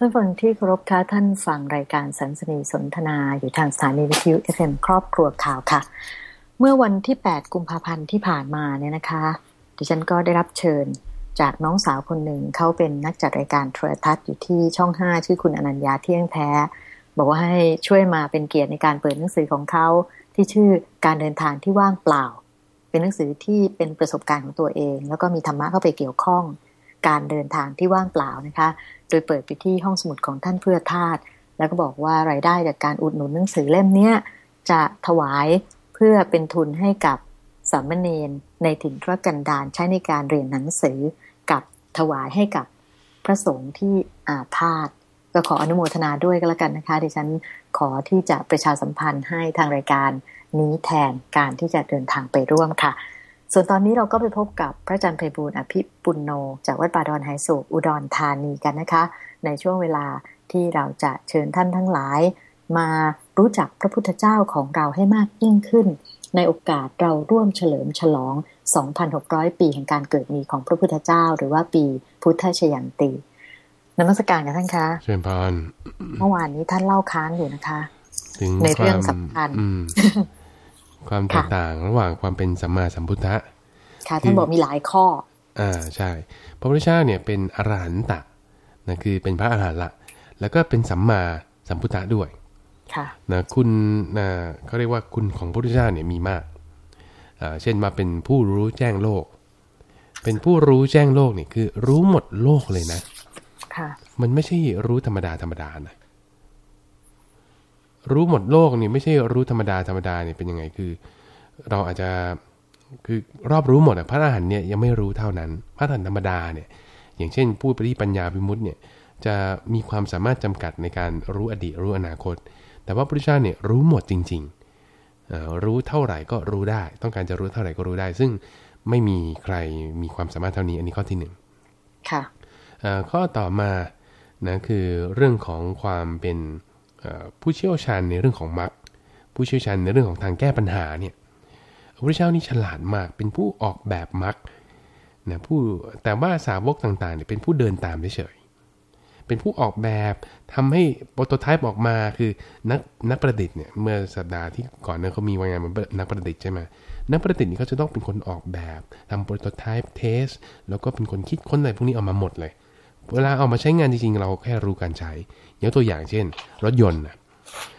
ท่านฟังที่เคารพคะท่านฟังรายการสันสนีสนทนาอยู่ทางสถานีวิทยุเอฟเอ็มครอบครัวข่าวค่ะ เมื่อวันที่ 8 กุมภาพันธ์ที่ผ่านมาเนี่ยนะคะ ดิฉันก็ได้รับเชิญจากน้องสาวคนหนึ่งเขาเป็นนักจัดรายการโทรทัศน์อยู่ที่ช่อง 5 ชื่อคุณอนัญญาเที่ยงแท้ บอกว่าให้ช่วยมาเป็นเกียรติในการเปิดหนังสือของเขาที่ชื่อการเดินทางที่ว่างเปล่า เป็นหนังสือที่เป็นประสบการณ์ของตัวเอง แล้วก็มีธรรมะเข้าไปเกี่ยวข้อง การเดินทางที่ว่างเปล่านะคะ โดยเปิดไปที่ห้องสมุดของท่านเพื่อทาสแล้วก็บอกว่ารายได้จากการอุดหนุนหนังสือเล่มนี้จะถวายเพื่อเป็นทุนให้กับสามเณรในถิ่นทุรกันดารใช้ในการเรียนหนังสือกับถวายให้กับพระสงฆ์ที่อาพาธก็ขออนุโมทนาด้วยก็แล้วกันนะคะดิฉันขอที่จะประชาสัมพันธ์ให้ทางรายการนี้แทนการที่จะเดินทางไปร่วมค่ะ ส่วนตอนนี้เราก็ไปพบกับพระอาจารย์ไพบูลย์อภิปุณโน จากวัดป่าดอนไฮโศกอุดรธานีกันนะคะ ในช่วงเวลาที่เราจะเชิญท่านทั้งหลาย มารู้จักพระพุทธเจ้าของเราให้มากยิ่งขึ้น ในโอกาสเราร่วมเฉลิมฉลอง 2,600 ปีแห่งการเกิดมีของพระพุทธเจ้า หรือว่าปีพุทธชยันตีนมัสการกับท่านคะเชิญพรเมื่อวานนี้ท่านเล่าค้างอยู่นะคะถึงในเรื่องความสำคัญอืม ความแตกต่างระหว่างความเป็นสัมมาสัมพุทธะค่ะท่านบอกมีหลายข้อ อ่าใช่ พระพุทธเจ้าเนี่ยเป็นอรหันตะนะคือเป็นพระอรหันต์ละ แล้วก็เป็นสัมมาสัมพุทธะด้วย ค่ะนะคุณนะเขาเรียกว่าคุณของพระพุทธเจ้าเนี่ยมีมากอ่าเช่นมาเป็นผู้รู้แจ้งโลก เป็นผู้รู้แจ้งโลกเนี่ยคือรู้หมดโลกเลยนะ ค่ะ มันไม่ใช่รู้ธรรมดาธรรมดานะ รู้หมดโลกนี่ไม่ใช่รู้ธรรมดาธรรมดาเนี่ยเป็นยังไงคือ เราอาจจะคือรอบรู้หมดอะพระอรหันต์เนี่ยยังไม่รู้เท่านั้น พระอรหันต์ธรรมดาเนี่ยอย่างเช่นพูดไปที่ปัญญาพิมุตเนี่ยจะมีความสามารถจำกัดในการรู้อดีตรู้อนาคต แต่ว่าพระพุทธเจ้าเนี่ยรู้หมดจริงๆเอ่อรู้เท่าไหร่ก็รู้ได้ ต้องการจะรู้เท่าไหร่ก็รู้ได้ ซึ่งไม่มีใครมีความสามารถเท่านี้ อันนี้ข้อที่หนึ่งค่ะเอ่อข้อต่อมานะคือเรื่องของความเป็นเอ่อ ผู้เชี่ยวชาญในเรื่องของมรรคผู้เชี่ยวชาญในเรื่องของทางแก้ปัญหาเนี่ยพระพุทธเจ้านี่ฉลาดมากเป็นผู้ออกแบบมรรคนะผู้แต่ว่าสาวกต่างๆเนี่ยเป็นผู้เดินตามเฉยๆเป็นผู้ออกแบบทำให้โปรโตไทป์ออกมาคือนักนักประดิษฐ์เนี่ยเมื่อสัปดาห์ที่ก่อนนั้นเขามีวางงานเป็นนักประดิษฐ์ใช่ไหมนักประดิษฐ์นี่เขาจะต้องเป็นคนออกแบบทำโปรโตไทป์เทสแล้วก็เป็นคนคิดค้นอะไรพวกนี้ออกมาหมดเลย เวลาเอามาใช้งานจริงๆ เราแค่รู้การใช้ยกตัวอย่างเช่น รถยนต์นะ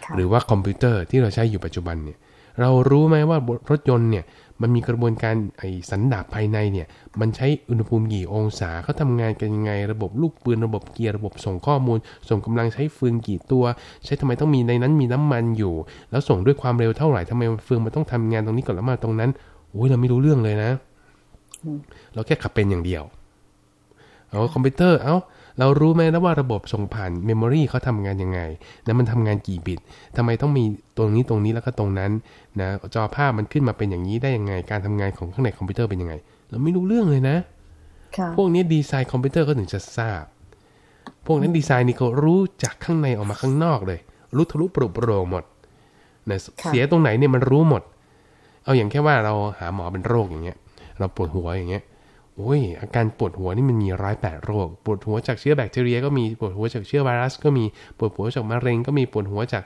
ค่ะหรือว่าคอมพิวเตอร์ที่เราใช้อยู่ปัจจุบันเนี่ยเรารู้ไหมว่ารถยนต์เนี่ยมันมีกระบวนการไอ้สันดาปภายในเนี่ยมันใช้อุณหภูมิกี่องศาเขาทำงานกันยังไง ระบบลูกปืนระบบเกียร์ระบบส่งข้อมูล ส่งกำลังใช้ฟืนกี่ตัว ใช้ทำไมต้องมีในนั้นมีน้ำมันอยู่ แล้วส่งด้วยความเร็วเท่าไหร่ทำไมฟืนมันต้องทำงานตรงนี้ก่อนแล้วมาตรงนั้นโอ้ยเราไม่รู้เรื่องเลยนะ เราแค่ขับเป็นอย่างเดียว เอาคอมพิวเตอร์ เอ้า เรารู้ไหมนะว่าระบบส่งผ่าน memory เขาทำงานยังไงนะมันทำงานกี่บิตทำไมต้องมีตรงนี้ตรงนี้แล้วก็ตรงนั้นนะจอภาพมันขึ้นมาเป็นอย่างนี้ได้ยังไง การทำงานของข้างในคอมพิวเตอร์เป็นยังไง เราไม่รู้เรื่องเลยนะค่ะพวกนี้ดีไซน์คอมพิวเตอร์เขาถึงจะทราบ พวกนั้นดีไซน์นี่เขารู้จากข้างในออกมาข้างนอกเลย รู้ทะลุปรุโปร่งหมดนะค่ะเสียตรงไหนเนี่ยมันรู้หมด เอาอย่างแค่ว่าเราหาหมอเป็นโรคอย่างเงี้ย เราปวดหัวอย่างเงี้ย โอ้ยอาการปวดหัวนี่มันมีร้อยแปดโรค ปวดหัวจากเชื้อแบคทีเรียก็มีปวดหัวจากเชื้อไวรัส ก็มีปวดหัวจากมะเร็งก็มีปวดหัวจาก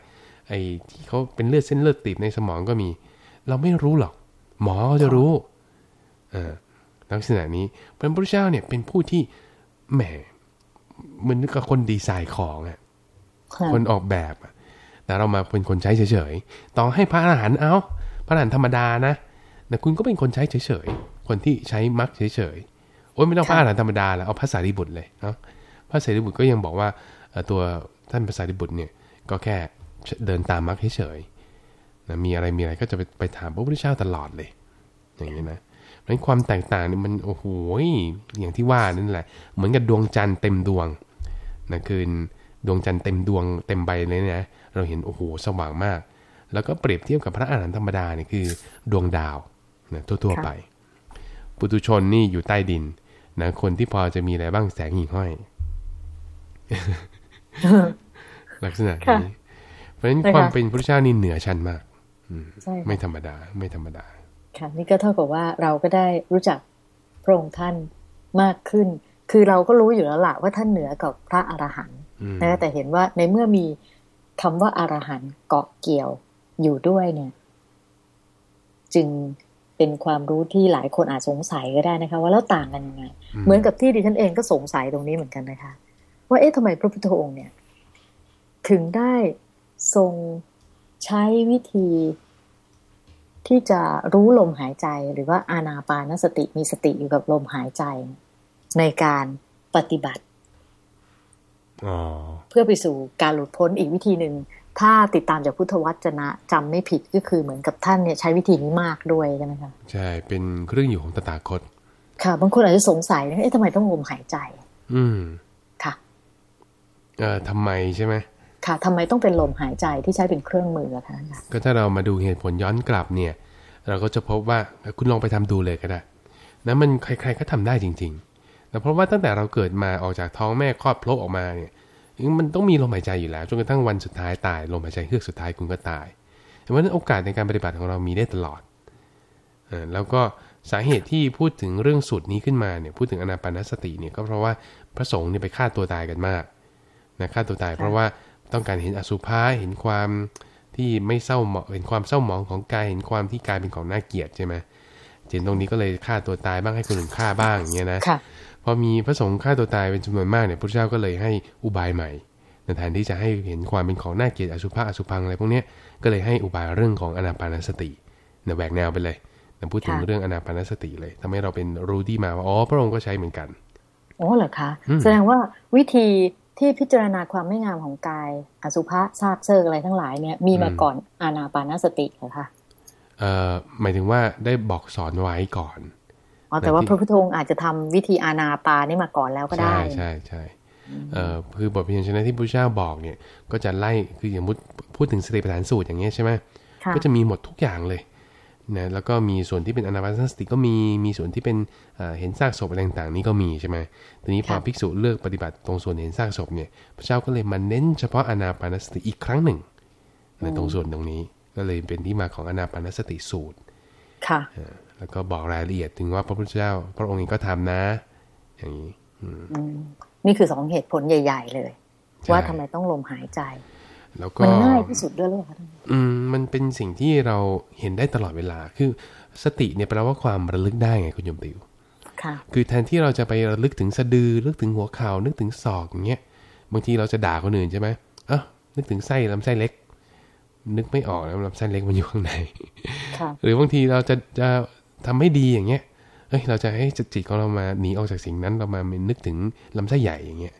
ไอ้ที่เขาเป็นเลือดเส้นเลือดตีบในสมองก็มี เราไม่รู้หรอก หมอเขาจะรู้เออลักษณะนี้พระพุทธเจ้าเนี่ยเป็นผู้ที่แหมเหมันกับคนดีไซน์ของอะค่ะคนออกแบบอะแต่เรามาเป็นคนใช้เฉยๆต่อให้พระอรหันต์เอาพระอรหันต์ธรรมดานะแต่คุณก็เป็นคนใช้เฉยๆ คนที่ใช้มักเฉยๆ โอ้ยไม่ต้องพระอรหันต์ธรรมดาแล้วเอาพระสารีบุตรเลยเนาะพระสารีบุตรก็ยังบอกว่าตัวท่านพระสารีบุตรเนี่ยก็แค่เดินตามมักเฉยๆนะมีอะไรมีอะไรก็จะไปไปถามพระพุทธเจ้าตลอดเลย อย่างนี้นะเพราะนั้นความแตกต่างนี่มันโอ้โหอย่างที่ว่านั่นแหละ เหมือนกับดวงจันทร์เต็มดวงนะคืนดวงจันทร์เต็มดวงเต็มใบเลยนะเราเห็นโอ้โหสว่างมาก แล้วก็เปรียบเทียบกับพระอรหันต์ธรรมดาเนี่ยคือ ดวงดาวนะทั่วๆไป ปุตุชนนี่อยู่ใต้ดินนะคนที่พอจะมีอะไรบ้างแสงหิ่งห้อย ลักษณะค่ะนี้เพราะฉะนั้นนะคะความเป็นพระเจ้านี่เหนือชั้นมากใช่ค่ะไม่ธรรมดา ไม่ธรรมดา ค่ะ นี่ก็เท่ากับว่าเราก็ได้รู้จักพระองค์ท่านมากขึ้น คือเราก็รู้อยู่แล้วล่ะว่าท่านเหนือกับพระอรหันต์นะแต่เห็นว่าในเมื่อมีคำว่าอารหันต์เกาะเกี่ยวอยู่ด้วยเนี่ย จึง เป็นความรู้ที่หลายคนอาจสงสัยก็ได้นะคะ ว่าแล้วต่างกันยังไง เหมือนกับที่ดิฉันเองก็สงสัยตรงนี้เหมือนกันนะคะ ว่าเอ๊ะทำไมพระพุทธองค์เนี่ย ถึงได้ทรงใช้วิธีที่จะรู้ลมหายใจหรือว่าอานาปานสติมีสติอยู่กับลมหายใจ ในการปฏิบัติเพื่อไปสู่การหลุดพ้นอีกวิธีหนึ่ง ถ้าติดตามจากพุทธวจนะจำไม่ผิดก็คือเหมือนกับท่านเนี่ยใช้วิธีนี้มากด้วยใช่ไหมคะใช่เป็นเครื่องอยู่ของตถาคต ค่ะ บางคนอาจจะสงสัยนะเอ๊ะทำไมต้องลมหายใจ อืมค่ะเอ่อทำไมใช่ไหมค่ะทำไมต้องเป็นลมหายใจที่ใช้เป็นเครื่องมือคะก็ถ้าเรามาดูเหตุผลย้อนกลับเนี่ย เราก็จะพบว่าคุณลองไปทำดูเลยก็ได้นะมันใครๆก็ทำได้จริงๆแต่เพราะว่าตั้งแต่เราเกิดมาออกจากท้องแม่คลอดโผล่ออกมาเนี่ย มันต้องมีลมหายใจอยู่แล้วจนกระทั่งวันสุดท้ายตายลมหายใจเฮือกสุดท้ายคุณก็ตายเพราะฉะนั้นโอกาสในการปฏิบัติของเรามีได้ตลอดอแล้วก็สาเหตุที่พูดถึงเรื่องสูตรนี้ขึ้นมาเนี่ยพูดถึงอนาปานสติเนี่ยก็เพราะว่าพระสงฆ์เนี่ยไปฆ่าตัวตายกันมากนะฆ่าตัวตายเพราะว่าต้องการเห็นอสุภะเห็นความที่ไม่เศร้าหมองเห็นความเศร้าหมองของกายเห็นความที่กายเป็นของน่าเกลียดใช่ไหมเจนตรงนี้ก็เลยฆ่าตัวตายบ้างให้คนอื่นฆ่าบ้างอย่างเงี้ยนะ พอมีพระสงฆ์ฆ่าตัวตายเป็นจำนวนมากเนี่ยพระเจ้าก็เลยให้อุบายใหม่ในแทนที่จะให้เห็นความเป็นของน่าเกลียดอสุภะอสุพังอะไรพวกนี้ก็เลยให้อุบายเรื่องของอนาปานสติเนี่ยแหวกแนวไปเลยนะพูดถึงเรื่องอนาปานสติเลยทำให้เราเป็นรู้ที่มาว่าอ๋อพระองค์ก็ใช้เหมือนกันอ๋อเหรอคะ แสดงว่าวิธีที่พิจารณาความไม่งามของกาย อสุภะซากเซิกอะไรทั้งหลายเนี่ยมีมาก่อนอานาปานสติเหรอคะเอ่อหมายถึงว่าได้บอกสอนไว้ก่อน อ๋อแต่ว่าพระพุทธองค์อาจจะทำวิธีอานาปานี่มาก่อนแล้วก็ได้ ใช่ใช่ใช่เอ่อคือบทเพียนชนะที่พระเจ้าบอกเนี่ย ก็จะไล่คืออย่างมุดพูดถึงสติปัฏฐานสูตรอย่างเงี้ยใช่ไหมก็จะมีหมดทุกอย่างเลยนะแล้วก็มีส่วนที่เป็นอนาปานสติก็มีมีส่วนที่เป็นเห็นซากศพอะไรต่างๆ นี่ก็มีใช่ไหมทีนี้พอภิกษุเลือกปฏิบัติตรงส่วนเห็นซากศพเนี่ยพระเจ้าก็เลยมาเน้นเฉพาะอนาปานสติอีกครั้งหนึ่งในตรงส่วนตรงนี้ก็เลยเป็นที่มาของอนาปานสติสูตรค่ะ แล้วก็บอกรายละเอียดถึงว่าพระพุทธเจ้า พระองค์เองก็ทำนะ อย่างนี้นี่คือสองเหตุผลใหญ่ ๆ เลย ว่าทำไมต้องลมหายใจ แล้วก็มันง่ายที่สุดด้วยหรือเปล่าอืมมันเป็นสิ่งที่เราเห็นได้ตลอดเวลา คือสติเนี่ยแปลว่าความระลึกได้ไงคุณยมติวค่ะคือแทนที่เราจะไประลึกถึงสะดือนึกถึงหัวเข่านึกถึงศอกอย่างเงี้ยบางทีเราจะด่าคนอื่นใช่ไหมอะนึกถึงไส้ลำไส้เล็ก นึกไม่ออกแล้วลำไส้เล็กมันอยู่ข้างในหรือบางทีเราจะจะ ทำให้ดีอย่างเงี้ยเอ้ยเราจะให้จิตของเรามาหนีออกจากสิ่งนั้นเรามานึกถึงลำไส้ใหญ่อย่างเงี้ย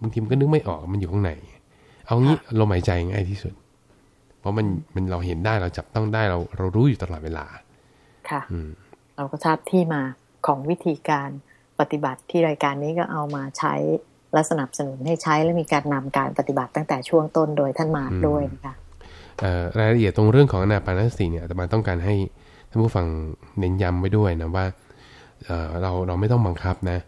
บางทีมันก็นึกไม่ออกมันอยู่ข้างในเอางี้ลมหายใจง่ายที่สุด เพราะมันมันเราเห็นได้เราจับต้องได้เราเรารู้อยู่ตลอดเวลา ค่ะเราก็ทราบที่มาของวิธีการปฏิบัติที่รายการนี้ก็เอามาใช้และสนับสนุนให้ใช้และมีการนำการปฏิบัติตั้งแต่ช่วงต้นโดยท่านมาด้วยนะคะรายละเอียดตรงเรื่องของอนาปานสติเนี่ยอาตมาต้องการให้ ท่านผู้ฟังเน้นย้ำไว้ด้วยนะว่าเราเราไม่ต้องบังคับนะ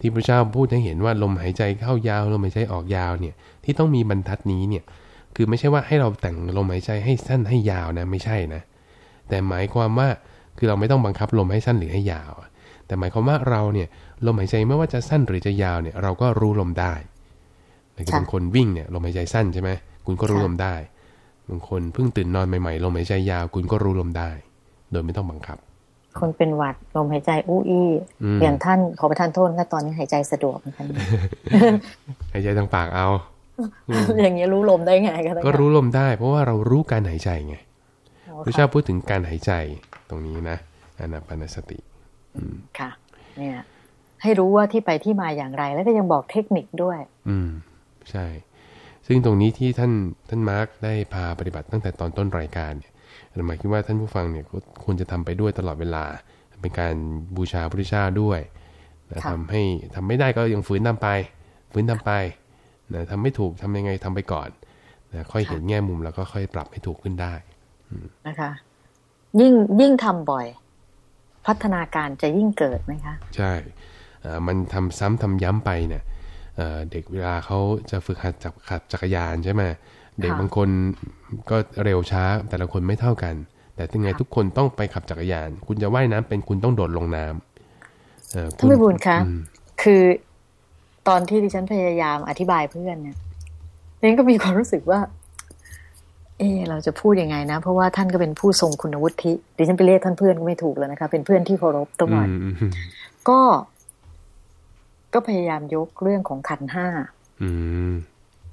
ที่พระเจ้าพูดให้เห็นว่าลมหายใจเข้ายาวลมหายใจออกยาวเนี่ยที่ต้องมีบรรทัดนี้เนี่ยคือไม่ใช่ว่าให้เราแต่งลมหายใจให้สั้นให้ยาวนะไม่ใช่นะแต่หมายความว่าคือเราไม่ต้องบังคับลมให้สั้นหรือให้ยาว แต่หมายความว่าเราเนี่ยลมหายใจไม่ว่าจะสั้นหรือจะยาวเนี่ยเราก็รู้ลมได้บางคนวิ่งเนี่ยลมหายใจสั้นใช่ไหมคุณก็รู้ลมได้บางคนเพิ่งตื่นนอนใหม่ๆลมหายใจยาว คุณก็รู้ลมได้ โดยไม่ต้องบังคับ คนเป็นหวัดลมหายใจอู้อี้อย่างท่านขอประทานโทษก็ตอนนี้หายใจสะดวกเหมือนกันหายใจทางปากเอาอย่างนี้รู้ลมได้ไงก็รู้ลมได้ เพราะว่าเรารู้การหายใจไงพระเจ้าพูดถึงการหายใจตรงนี้นะอนาปานสติค่ะ เนี่ย ให้รู้ว่าที่ไปที่มาอย่างไร แล้วก็ยังบอกเทคนิคด้วย อืม ใช่ ซึ่งตรงนี้ที่ท่านท่านมาร์กได้พาปฏิบัติตั้งแต่ตอนต้นรายการเนี่ย หมายคิดว่าท่านผู้ฟังเนี่ยควรจะทำไปด้วยตลอดเวลา เป็นการบูชาพระพุทธเจ้าด้วยนะทำให้ทำไม่ได้ก็ยังฝืนทาไป ฝืนทาไปนะทำไม่ถูกทำยังไงทำไปก่อนนะค่อยเห็นแง่มุมแล้วก็ค่อยปรับให้ถูกขึ้นได้นะคะ ยิ่งยิ่งทำบ่อย พัฒนาการจะยิ่งเกิดไหมคะ ใช่มันทำซ้ำทำย้ำไปเนี่ยเด็กเวลาเขาจะฝึกหัดจับขับจักรยานใช่ไหม เด็กบางคนก็เร็วช้าแต่ละคนไม่เท่ากัน แต่ถึงไงทุกคนต้องไปขับจักรยาน คุณจะว่ายน้ำเป็นคุณต้องโดดลงน้ำท่านพิบูลคะคือตอนที่ดิฉันพยายามอธิบายเพื่อนเนี่ยเองก็มีความรู้สึกว่า เออเราจะพูดยังไงนะ เพราะว่าท่านก็เป็นผู้ทรงคุณวุฒิดิฉันไปเรียกท่านเพื่อนก็ไม่ถูกแล้วนะคะ เป็นเพื่อนที่เคารพตัวหน่อยอืมอืมก็ก็พยายามยกเรื่องของขันธ์ห้าอืม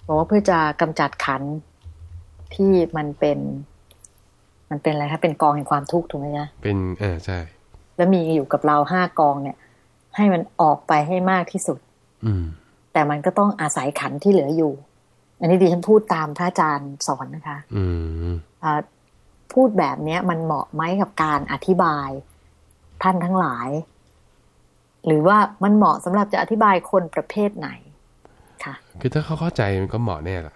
บอกว่าเพื่อจะกำจัดขันธ์ที่มันเป็น มันเป็นอะไรคะเป็นกองแห่งความทุกข์ถูกไหมจ๊ะเป็นเออใช่ แล้วมีอยู่กับเราห้ากองเนี่ย ให้มันออกไปให้มากที่สุด อืม แต่มันก็ต้องอาศัยขันธ์ที่เหลืออยู่ อันนี้ดิฉันพูดตามพระอาจารย์สอนนะคะ อืมอ่าพูดแบบเนี้ย มันเหมาะไหมกับการอธิบายท่านทั้งหลาย หรือว่ามันเหมาะสำหรับจะอธิบายคนประเภทไหน ค่ะคือถ้าเขาเข้าใจมันก็เหมาะแน่ละ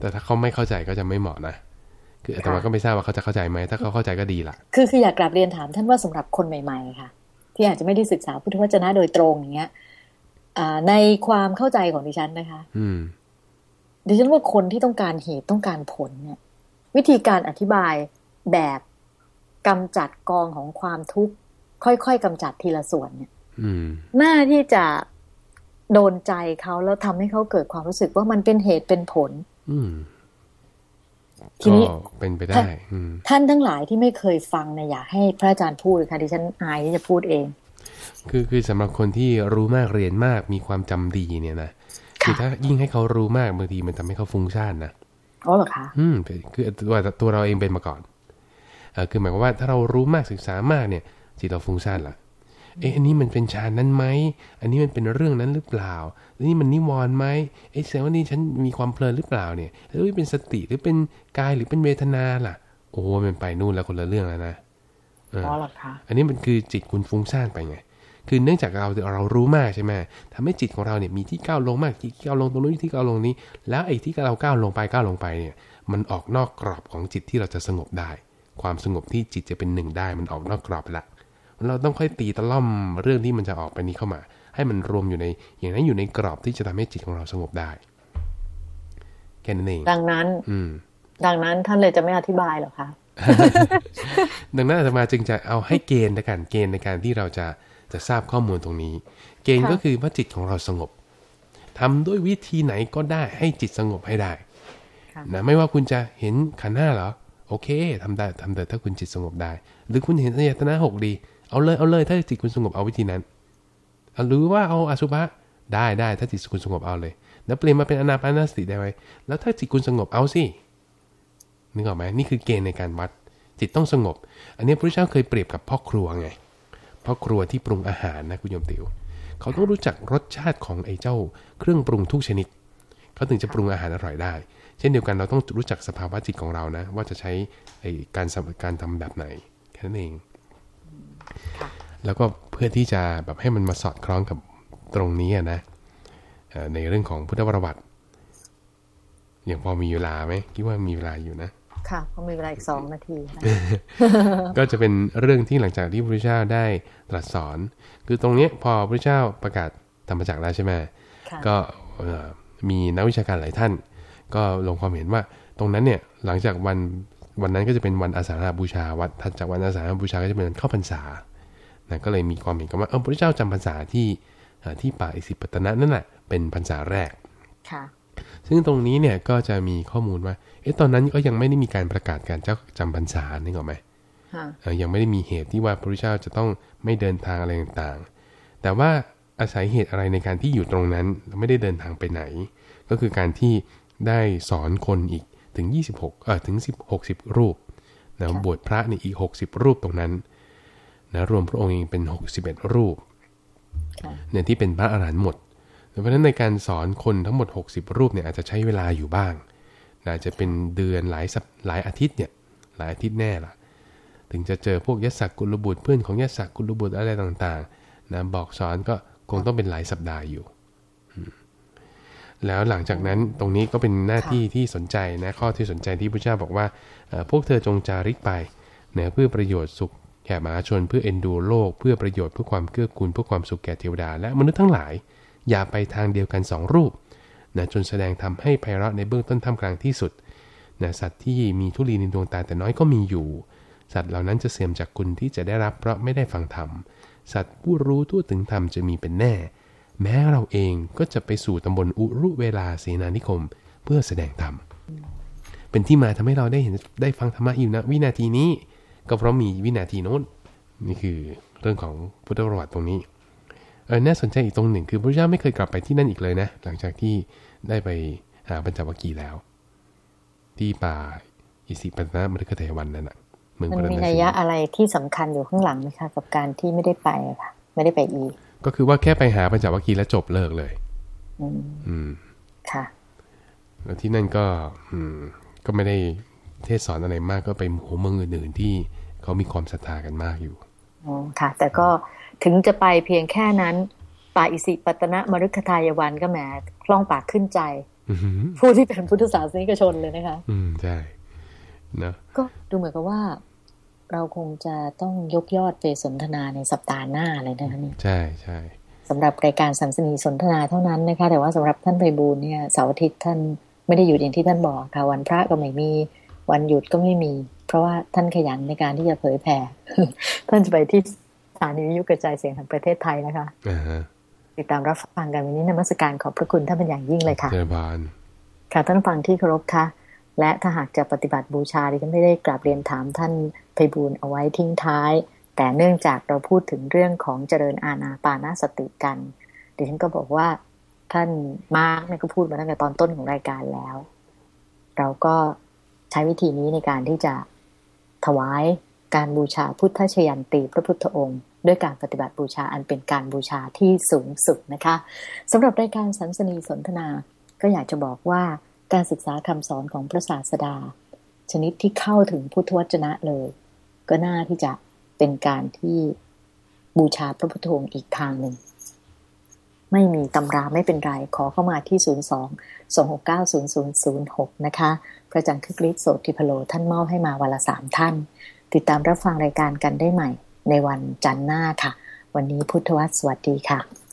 แต่ถ้าเขาไม่เข้าใจก็จะไม่เหมาะนะ คืออาตมาก็ไม่ทราบว่าเขาจะเข้าใจไหม ถ้าเขาเข้าใจก็ดีละคือคืออยากกลับเรียนถามท่านว่าสำหรับคนใหม่ ๆ ค่ะ ที่อาจจะไม่ได้ศึกษาพุทธวจนะโดยตรงอย่างเงี้ยอ่าในความเข้าใจของดิฉันนะคะ อืมดิฉันว่าคนที่ต้องการเหตุต้องการผลเนี่ย วิธีการอธิบายแบบกำจัดกองของความทุกข์ค่อยๆกำจัดทีละส่วนเนี่ยอืมน่าที่จะ โดนใจเขาแล้วทำให้เขาเกิดความรู้สึกว่ามันเป็นเหตุเป็นผลอืมทีนี้ก็เป็นไปได้อืมท่านทั้งหลายที่ไม่เคยฟังเนี่ยอยากให้พระอาจารย์พูดเลยค่ะดิฉันอายที่จะพูดเอง คือคือสำหรับคนที่รู้มากเรียนมากมีความจำดีเนี่ยนะค่ะคือถ้ายิ่งให้เขารู้มากบางทีมันทำให้เขาฟุ้งซ่านนะอ๋อเหรอคะอืมคือตัวตัวเราเองเป็นมาก่อนเออคือหมายความว่าถ้าเรารู้มากศึกษามากเนี่ยจิตเราฟุ้งซ่านละ เอ๊ะอันนี้มันเป็นฌานนั้นไหม อันนี้มันเป็นเรื่องนั้นหรือเปล่าอันนี้มันนิวรณ์ไหมเอ๊ะแสดงว่านี่ฉันมีความเพลินหรือเปล่าเนี่ยหรือเป็นสติหรือเป็นกายหรือเป็นเวทนาล่ะ โอ้มันไปนู่นแล้วคนละเรื่องแล้วนะเอออ๋อเหรอคะอันนี้มันคือจิตคุณฟุ้งซ่านไปไง คือเนื่องจากเราเรารู้มากใช่ไหมทำให้จิตของเราเนี่ยมีที่ก้าวลงมากที่ก้าวลงตรงนู้นที่ก้าวลงนี้ แล้วไอ้ที่เราก้าวลงไปก้าวลงไปเนี่ย มันออกนอกกรอบของจิตที่เราจะสงบได้ ความสงบที่จิตจะเป็นหนึ่งได้มันออกนอกกรอบไปละ เราต้องค่อยตีตะล่อมเรื่องที่มันจะออกไปนี้เข้ามา ให้มันรวมอยู่ในอย่างนั้นอยู่ในกรอบที่จะทำให้จิตของเราสงบได้แค่นั้นเองดังนั้น อืม ดังนั้นท่านเลยจะไม่อธิบายเหรอคะดังนั้นอาตมาจึงจะเอาให้เกณฑ์ในการเกณฑ์ในการที่เราจะจะทราบข้อมูลตรงนี้ เกณฑ์ค่ะก็คือว่าจิตของเราสงบทำด้วยวิธีไหนก็ได้ให้จิตสงบให้ได้ค่ะนะไม่ว่าคุณจะเห็นขันธ์หน้าเหรอโอเคทำได้ทำแต่ถ้าคุณจิตสงบได้ หรือคุณเห็นอายตนะหกดี เอาเลยเอาเลยถ้าจิตคุณสงบเอาวิธีนั้นเอาหรือว่าเอาอสุภะได้ได้ถ้าจิตคุณสงบเอาเลยแล้วเปลี่ยนมาเป็นอนาปานสติได้ไหมแล้วถ้าจิตคุณสงบเอาสินึกออกไหมนี่คือเกณฑ์ในการวัด จิตต้องสงบ อันนี้พระเจ้าเคยเปรียบกับพ่อครัวไงพ่อครัวที่ปรุงอาหารนะคุณโยมติวเขาต้องรู้จักรสชาติของไอ้เจ้า เครื่องปรุงทุกชนิด เขาถึงจะปรุงอาหารอร่อยได้ เช่นเดียวกันเราต้องรู้จักสภาวะจิตของเรานะ ว่าจะใช้ไอ้การการทำแบบไหนแค่นั้นเอง แล้วก็เพื่อที่จะแบบให้มันมาสอดคล้องกับตรงนี้อะนะเอ่อในเรื่องของพุทธประวัติ อย่างพอมีเวลาไหมคิดว่ามีเวลาอยู่นะค่ะเพราะมีเวลาอีกสองนาทีค่ะก็จะเป็นเรื่องที่หลังจากที่พระพุทธเจ้าได้ตรัสสอน คือตรงเนี้ยพอพระพุทธเจ้าประกาศธรรมจักรแล้วใช่ไหมค่ะก็เอ่อมีนักวิชาการหลายท่าน ก็ลงความเห็นว่าตรงนั้นเนี่ยหลังจากวัน วันนั้นก็จะเป็นวันอาสาฬหบูชาวัดถัดจากวันอาสาฬหบูชาก็จะเป็นวันเข้าพรรษานะก็เลยมีความเห็นกันว่าเออพระพุทธเจ้าจำพรรษาที่เอ่อที่ป่าอิสิปตนะนั่นแหละเป็นพรรษาแรกค่ะซึ่งตรงนี้เนี่ยก็จะมีข้อมูลว่าเอ๊ะตอนนั้นก็ยังไม่ได้มีการประกาศการเจ้าจำพรรษานึกออกไหมค่ะเอ่อยังไม่ได้มีเหตุที่ว่าพระพุทธเจ้าจะต้องไม่เดินทางอะไรต่างๆ แต่ว่าอาศัยเหตุอะไรในการที่อยู่ตรงนั้นแล้วไม่ได้เดินทางไปไหน ก็คือการที่ได้สอนคนอีก ถึง 26เอ่อถึง10 60 รูปนะบวชพระนี่อีก 60 รูปตรงนั้นนะรวมพระองค์เองเป็น 61 รูปค่ะเนี่ยที่เป็นพระอรหันต์หมด เพราะฉะนั้นในการสอนคนทั้งหมด 60 รูปเนี่ยอาจจะใช้เวลาอยู่บ้างนะอาจจะเป็นเดือนหลายสัปหลายอาทิตย์เนี่ยหลายอาทิตย์แน่ละถึงจะเจอพวกยศศักกุลบุตรเพื่อนของยศศักกุลบุตรอะไรต่างๆนะบอกสอนก็คงต้องเป็นหลายสัปดาห์อยู่อืม แล้วหลังจากนั้นตรงนี้ก็เป็นหน้าที่ที่สนใจนะข้อที่สนใจที่พระเจ้าบอกว่าเอ่อพวกเธอจงจาริกไปนะเพื่อประโยชน์สุขแก่มหาชนเพื่อเอ็นดูโลก เพื่อประโยชน์เพื่อความเกื้อกูลเพื่อความสุขแก่เทวดา และมนุษย์ทั้งหลาย อย่าไปทางเดียวกันสองรูปนะจนแสดงทำให้ไพเราะในเบื้องต้นท่ามกลางที่สุดนะสัตว์ที่มีทุลีในดวงตาแต่น้อยก็มีอยู่ สัตว์เหล่านั้นจะเสื่อมจากคุณที่จะได้รับเพราะไม่ได้ฟังธรรมสัตว์ผู้รู้ทั่วถึงธรรมจะมีเป็นแน่ แม้เราเองก็จะไปสู่ตำบลอุรุเวลาเสนานิคม เพื่อแสดงธรรม เป็นที่มาทำให้เราได้เห็นได้ฟังธรรมะอยู่นะวินาทีนี้ ก็เพราะมีวินาทีโน้นนี่คือเรื่องของพุทธประวัติตรงนี้เออน่าสนใจอีกตรงหนึ่งคือพระเจ้าไม่เคยกลับไปที่นั่นอีกเลยนะ หลังจากที่ได้ไปหาปัญจวัคคีย์แล้ว ที่ป่าอิสิปตนะมฤคเทวันนั่นแหะเมืองมันมีนัยยะอะไรที่สำคัญอยู่ข้างหลังไหมคะกับการที่ไม่ได้ไปค่ะ ไม่ได้ไปอีก ก็คือว่าแค่ไปหาปัญจวัคคีย์แล้วจบเลิกเลยอืมอืมค่ะ แล้วที่นั่นก็ อืม ก็ไม่ได้เทศสอนอะไรมากก็ไปหัวเมืองอื่นๆที่เขามีความศรัทธากันมากอยู่อ๋อค่ะ แต่ก็ถึงจะไปเพียงแค่นั้นป่าอิสิปตนะมฤคทายวันก็แหมคล่องปากขึ้นใจผู้ที่เป็นพุทธศาสนิกชนเลยนะคะ อืมใช่นะก็ดูเหมือนกับว่า เราคงจะต้องยกยอดไปสนทนาในสัปดาห์หน้าเลยนะคะนี่ใช่ใช่สำหรับรายการสัมสนีสนทนาเท่านั้นนะคะ แต่ว่าสำหรับท่านไพบูลเนี่ยเสาร์อาทิตย์ท่านไม่ได้หยุดอย่างที่ท่านบอกค่ะ วันพระก็ไม่มีวันหยุดก็ไม่มี เพราะว่าท่านขยันในการที่จะเผยแผ่ท่านจะไปที่สถานีวิทยุกระจายเสียงแห่งประเทศไทยนะคะติดตามรับฟังกันวันนี้นมัสการขอบพระคุณท่านเป็นอย่างยิ่งเลยค่ะเจริญบานค่ะท่านฟังที่เคารพค่ะ และถ้าหากจะปฏิบัติบูชาดิฉันไม่ได้กราบเรียนถามท่านไพบูลเอาไว้ทิ้งท้าย แต่เนื่องจากเราพูดถึงเรื่องของเจริญอานาปานสติกันดิฉันก็บอกว่าท่านมาร์กเนี่ยก็พูดมาตั้งแต่ตอนต้นของรายการแล้ว เราก็ใช้วิธีนี้ในการที่จะถวายการบูชาพุทธชยันตีพระพุทธองค์ ด้วยการปฏิบัติบูชาอันเป็นการบูชาที่สูงสุดนะคะสำหรับรายการสันสนีสนทนาก็อยากจะบอกว่า การศึกษาคำสอนของพระศาสดา ชนิดที่เข้าถึงพุทธวจนะเลย ก็น่าที่จะเป็นการที่บูชาพระพุทธองค์อีกทางหนึ่ง ไม่มีตำราไม่เป็นไร ขอเข้ามาที่ 02 269 0006 นะคะ พระจันทร์คึกฤทธิ์โสติพโลท่านมอบให้มาวันละสามท่าน ติดตามรับฟังรายการกันได้ใหม่ ในวันจันทร์หน้าค่ะ วันนี้พุทธวัตรสวัสดีค่ะ